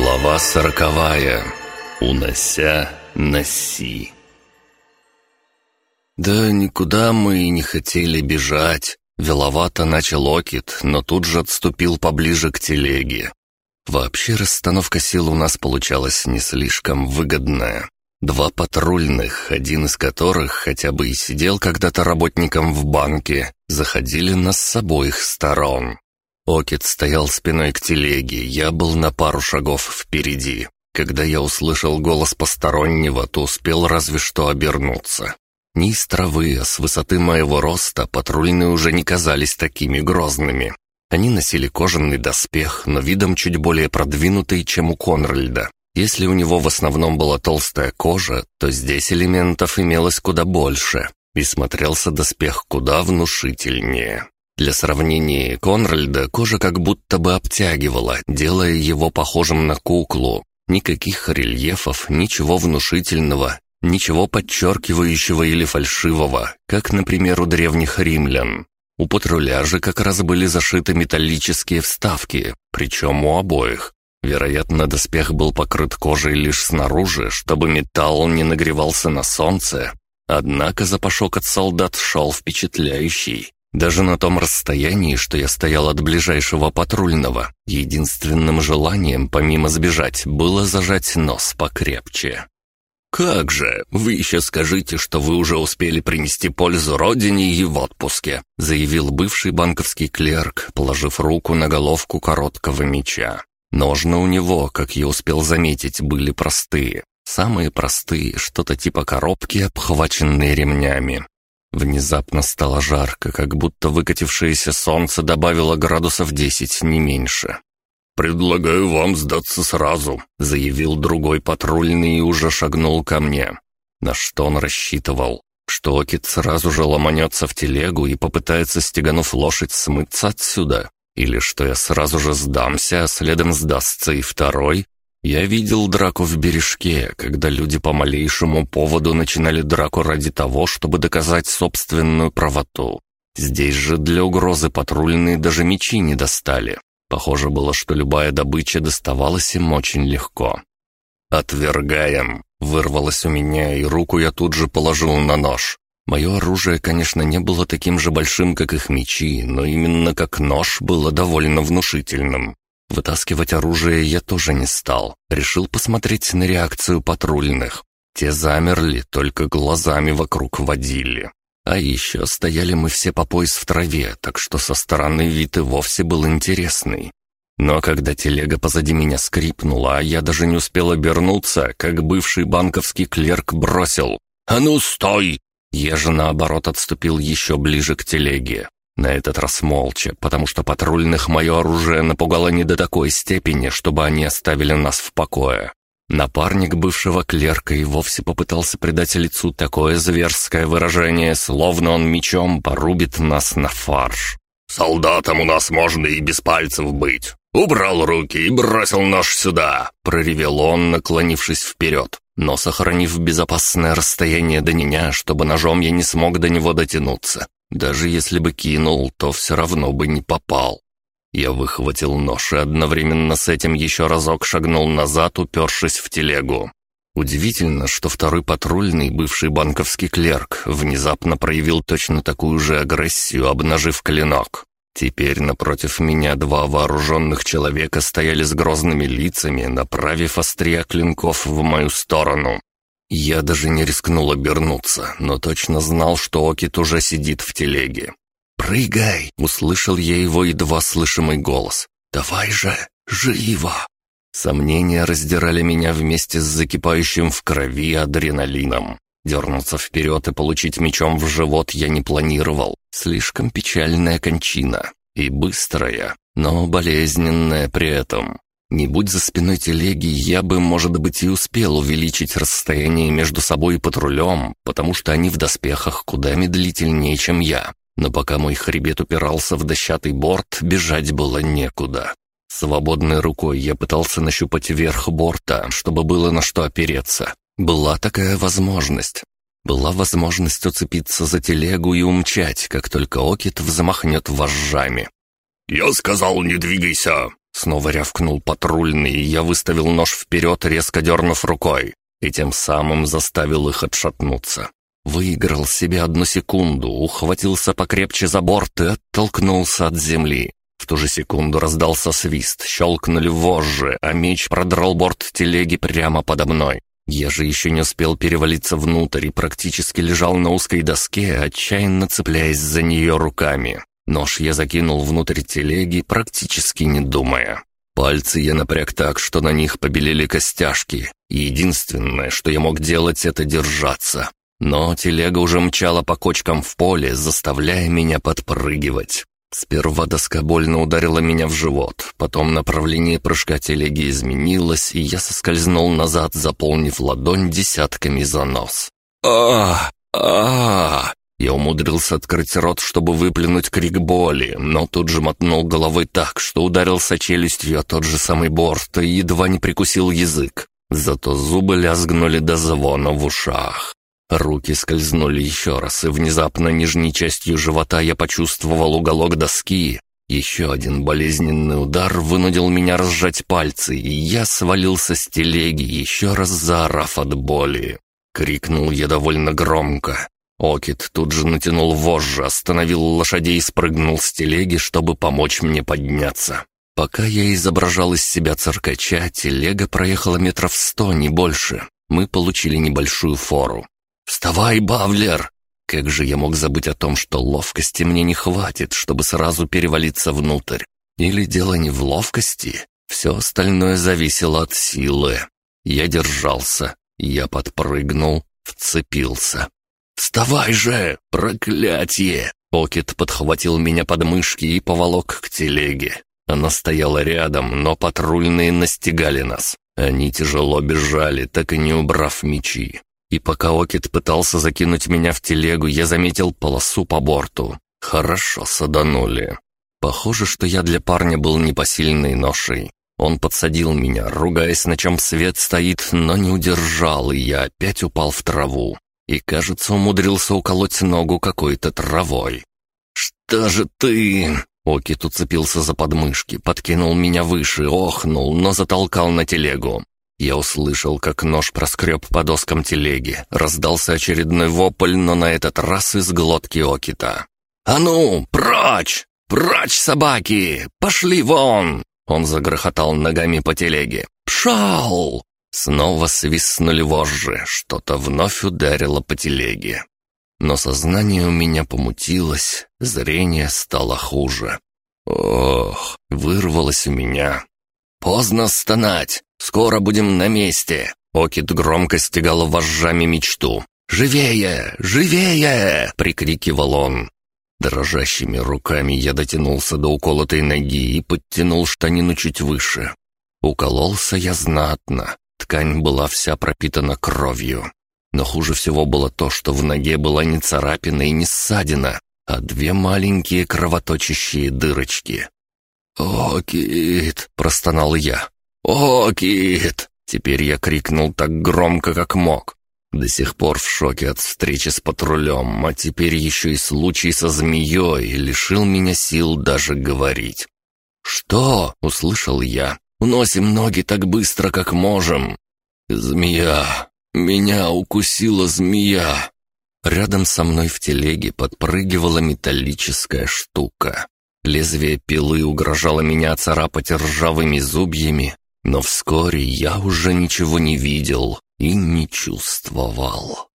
Глава сороковая. Унося носи. Да никуда мы и не хотели бежать. Веловато начал Окит, но тут же отступил поближе к телеге. Вообще расстановка сил у нас получалась не слишком выгодная. Два патрульных, один из которых хотя бы и сидел когда-то работником в банке, заходили нас с обоих сторон. Окет стоял спиной к телеге, я был на пару шагов впереди. Когда я услышал голос постороннего, то успел разве что обернуться. Не из травы, а с высоты моего роста патрульные уже не казались такими грозными. Они носили кожаный доспех, но видом чуть более продвинутый, чем у Конральда. Если у него в основном была толстая кожа, то здесь элементов имелось куда больше, и смотрелся доспех куда внушительнее. Для сравнения, Конральда кожа как будто бы обтягивала, делая его похожим на куклу. Никаких рельефов, ничего внушительного, ничего подчеркивающего или фальшивого, как, например, у древних римлян. У патруля же как раз были зашиты металлические вставки, причем у обоих. Вероятно, доспех был покрыт кожей лишь снаружи, чтобы металл не нагревался на солнце. Однако запашок от солдат шел впечатляющий. Даже на том расстоянии, что я стоял от ближайшего патрульного, единственным желанием, помимо сбежать, было зажать нос покрепче. «Как же! Вы еще скажите, что вы уже успели принести пользу родине и в отпуске», заявил бывший банковский клерк, положив руку на головку короткого меча. Ножны у него, как я успел заметить, были простые. Самые простые, что-то типа коробки, обхваченные ремнями. Внезапно стало жарко, как будто выкатившееся солнце добавило градусов десять, не меньше. «Предлагаю вам сдаться сразу», — заявил другой патрульный и уже шагнул ко мне. На что он рассчитывал? Что Окит сразу же ломанется в телегу и попытается, стеганув лошадь, смыться отсюда? Или что я сразу же сдамся, а следом сдастся и второй? Я видел драку в бережке, когда люди по малейшему поводу начинали драку ради того, чтобы доказать собственную правоту. Здесь же для угрозы патрульные даже мечи не достали. Похоже было, что любая добыча доставалась им очень легко. «Отвергаем!» — вырвалось у меня, и руку я тут же положил на нож. Мое оружие, конечно, не было таким же большим, как их мечи, но именно как нож было довольно внушительным. Вытаскивать оружие я тоже не стал. Решил посмотреть на реакцию патрульных. Те замерли, только глазами вокруг водили. А еще стояли мы все по пояс в траве, так что со стороны вид и вовсе был интересный. Но когда телега позади меня скрипнула, а я даже не успел обернуться, как бывший банковский клерк бросил «А ну, стой!» Я же, наоборот, отступил еще ближе к телеге. На этот раз молча, потому что патрульных мое оружие напугало не до такой степени, чтобы они оставили нас в покое. Напарник бывшего клерка и вовсе попытался придать лицу такое зверское выражение, словно он мечом порубит нас на фарш. «Солдатом у нас можно и без пальцев быть. Убрал руки и бросил нож сюда!» — проревел он, наклонившись вперед, но сохранив безопасное расстояние до меня, чтобы ножом я не смог до него дотянуться. Даже если бы кинул, то все равно бы не попал. Я выхватил нож и одновременно с этим еще разок шагнул назад, упершись в телегу. Удивительно, что второй патрульный, бывший банковский клерк, внезапно проявил точно такую же агрессию, обнажив клинок. Теперь напротив меня два вооруженных человека стояли с грозными лицами, направив острия клинков в мою сторону. Я даже не рискнул обернуться, но точно знал, что Окит уже сидит в телеге. «Прыгай!» — услышал я его едва слышимый голос. «Давай же! Живо!» Сомнения раздирали меня вместе с закипающим в крови адреналином. Дернуться вперед и получить мечом в живот я не планировал. Слишком печальная кончина. И быстрая, но болезненная при этом. Не будь за спиной телеги, я бы, может быть, и успел увеличить расстояние между собой и патрулем, потому что они в доспехах куда медлительнее, чем я. Но пока мой хребет упирался в дощатый борт, бежать было некуда. Свободной рукой я пытался нащупать верх борта, чтобы было на что опереться. Была такая возможность. Была возможность уцепиться за телегу и умчать, как только Окит взмахнет вожжами. «Я сказал, не двигайся!» Снова рявкнул патрульный, и я выставил нож вперед, резко дернув рукой, и тем самым заставил их отшатнуться. Выиграл себе одну секунду, ухватился покрепче за борт и оттолкнулся от земли. В ту же секунду раздался свист, щелкнули вожжи, а меч продрал борт телеги прямо подо мной. Я же еще не успел перевалиться внутрь и практически лежал на узкой доске, отчаянно цепляясь за нее руками. Нож я закинул внутрь телеги, практически не думая. Пальцы я напряг так, что на них побелели костяшки. Единственное, что я мог делать, это держаться. Но телега уже мчала по кочкам в поле, заставляя меня подпрыгивать. Сперва доска больно ударила меня в живот, потом направление прыжка телеги изменилось, и я соскользнул назад, заполнив ладонь десятками за нос. а а Я умудрился открыть рот, чтобы выплюнуть крик боли, но тут же мотнул головой так, что ударился челюстью о тот же самый борт и едва не прикусил язык. Зато зубы лязгнули до звона в ушах. Руки скользнули еще раз, и внезапно нижней частью живота я почувствовал уголок доски. Еще один болезненный удар вынудил меня разжать пальцы, и я свалился с телеги, еще раз заорав от боли. Крикнул я довольно громко. Окит тут же натянул вожжи, остановил лошадей и спрыгнул с телеги, чтобы помочь мне подняться. Пока я изображал из себя циркача, телега проехала метров сто, не больше. Мы получили небольшую фору. «Вставай, Бавлер!» Как же я мог забыть о том, что ловкости мне не хватит, чтобы сразу перевалиться внутрь? Или дело не в ловкости? Все остальное зависело от силы. Я держался, я подпрыгнул, вцепился. «Вставай же, проклятие!» Окет подхватил меня под мышки и поволок к телеге. Она стояла рядом, но патрульные настигали нас. Они тяжело бежали, так и не убрав мечи. И пока Окет пытался закинуть меня в телегу, я заметил полосу по борту. Хорошо саданули. Похоже, что я для парня был непосильной ношей. Он подсадил меня, ругаясь, на чем свет стоит, но не удержал, и я опять упал в траву. И, кажется, умудрился уколоть ногу какой-то травой. «Что же ты?» Окит уцепился за подмышки, подкинул меня выше, охнул, но затолкал на телегу. Я услышал, как нож проскреб по доскам телеги. Раздался очередной вопль, но на этот раз из глотки Окита. «А ну, прочь! Прочь, собаки! Пошли вон!» Он загрохотал ногами по телеге. «Пшал!» Снова свистнули вожжи, что-то вновь ударило по телеге. Но сознание у меня помутилось, зрение стало хуже. Ох, вырвалось у меня. «Поздно стонать! Скоро будем на месте!» Окит громко стегал вожжами мечту. «Живее! Живее!» — прикрикивал он. Дрожащими руками я дотянулся до уколотой ноги и подтянул штанину чуть выше. Укололся я знатно. Ткань была вся пропитана кровью. Но хуже всего было то, что в ноге была не царапина и не ссадина, а две маленькие кровоточащие дырочки. «О, Кит!» — простонал я. «О, Кит!» Теперь я крикнул так громко, как мог. До сих пор в шоке от встречи с патрулем, а теперь еще и случай со змеей лишил меня сил даже говорить. «Что?» — услышал я. «Уносим ноги так быстро, как можем». «Змея! Меня укусила змея!» Рядом со мной в телеге подпрыгивала металлическая штука. Лезвие пилы угрожало меня царапать ржавыми зубьями, но вскоре я уже ничего не видел и не чувствовал.